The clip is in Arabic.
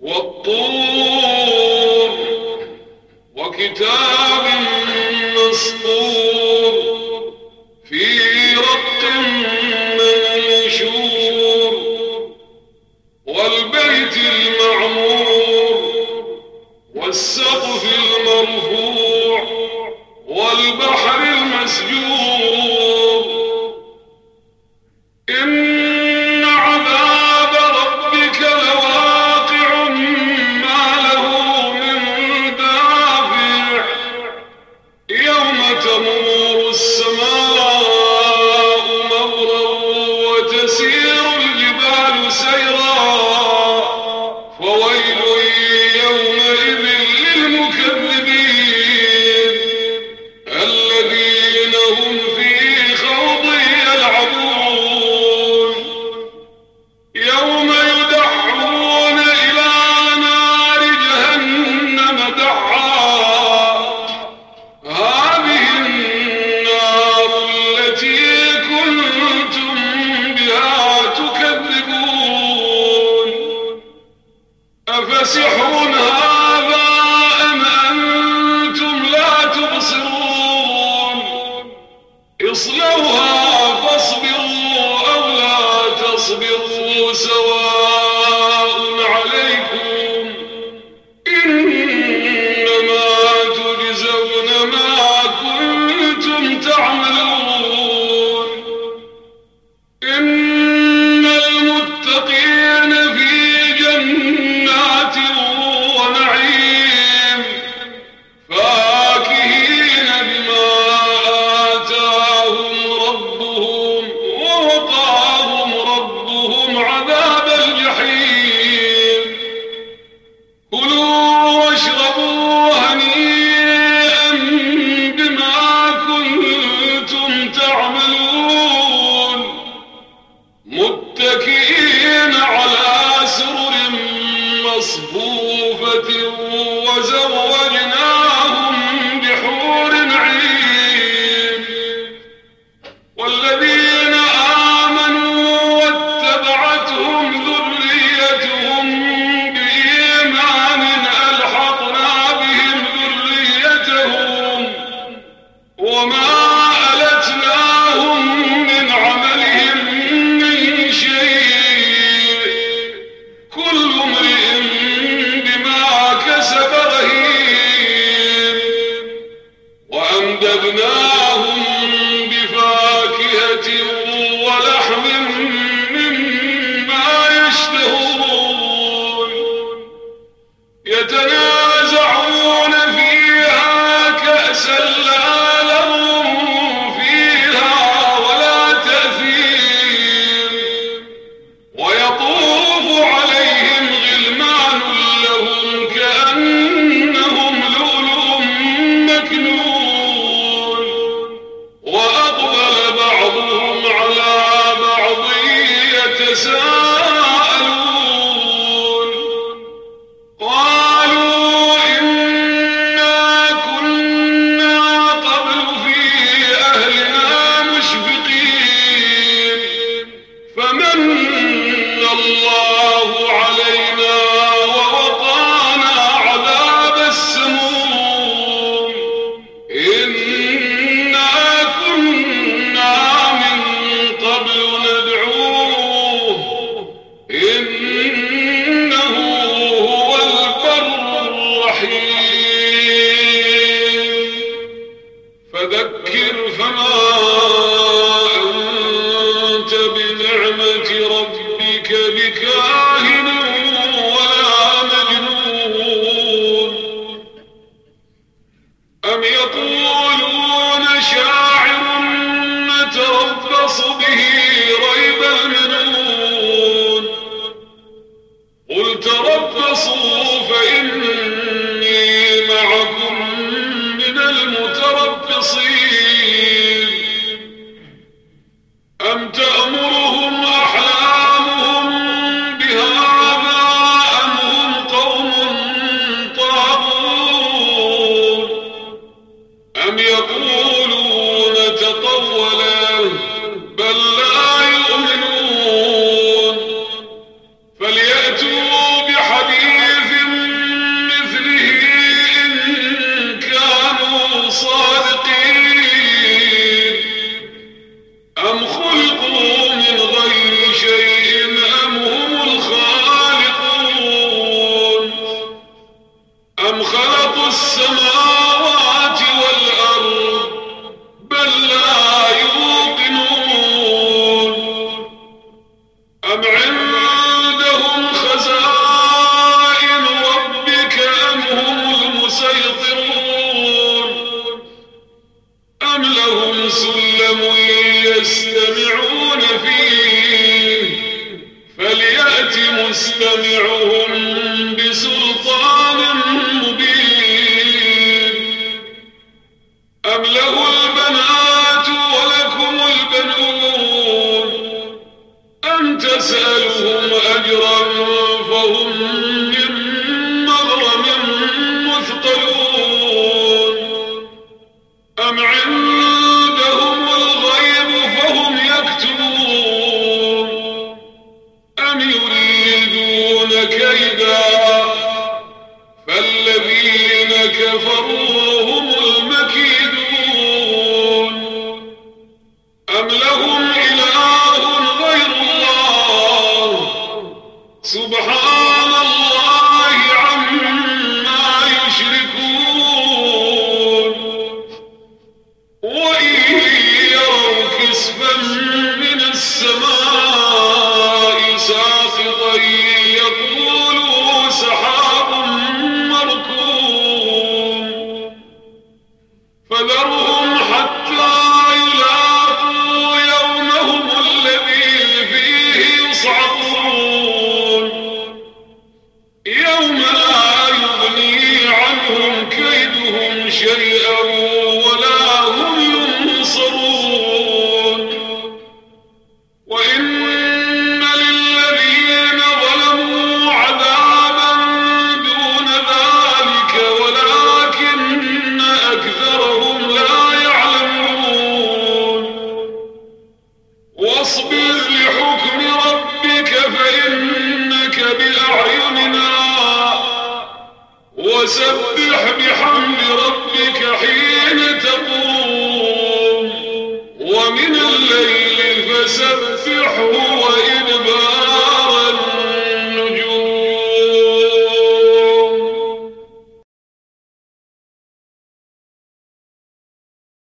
والطور وكتاب مسطور في رق منشور والبيت المسطور أفسحر هذا أم أنتم لا تبصرون. اصلوها فاصبروا أو لا تصبروا سواء. متكئين على سرر مصفوفة وزوال Jesus. به ريب المنون. قل تربصوا فإني معكم من المتربصين. أم تأمرون يستمعون فيه فليأت مستمعهم بسلطان. يروا كسفا من السماء